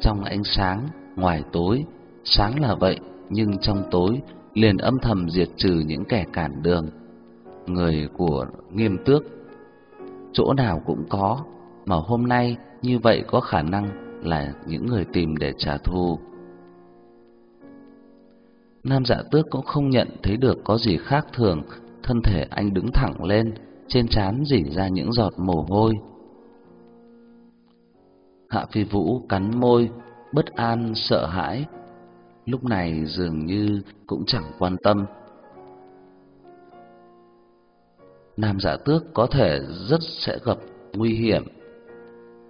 Trong ánh sáng, ngoài tối, sáng là vậy, nhưng trong tối liền âm thầm diệt trừ những kẻ cản đường người của nghiêm tước chỗ nào cũng có, mà hôm nay như vậy có khả năng là những người tìm để trả thù. Nam Dạ Tước cũng không nhận thấy được có gì khác thường, thân thể anh đứng thẳng lên, trên trán rỉ ra những giọt mồ hôi. Hạ Phi Vũ cắn môi, bất an sợ hãi, lúc này dường như cũng chẳng quan tâm Nam Dạ Tước có thể rất sẽ gặp nguy hiểm.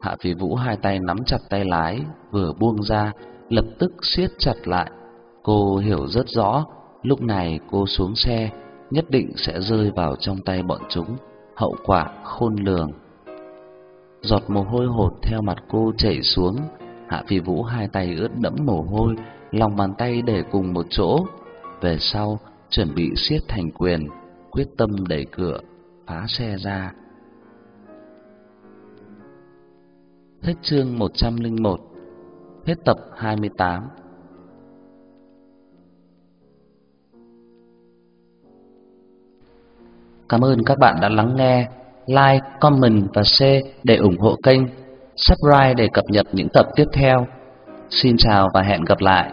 Hạ Phi Vũ hai tay nắm chặt tay lái, vừa buông ra, lập tức siết chặt lại. Cô hiểu rất rõ, lúc này cô xuống xe nhất định sẽ rơi vào trong tay bọn chúng, hậu quả khôn lường. Giọt mồ hôi hột theo mặt cô chảy xuống, Hạ Phi Vũ hai tay ướt đẫm mồ hôi, lòng bàn tay để cùng một chỗ. Về sau, chuẩn bị siết thành quyền, quyết tâm đẩy cửa, phá xe ra. Hết chương 101 Hết tập 28 Cảm ơn các bạn đã lắng nghe Like, comment và share để ủng hộ kênh. Subscribe để cập nhật những tập tiếp theo. Xin chào và hẹn gặp lại.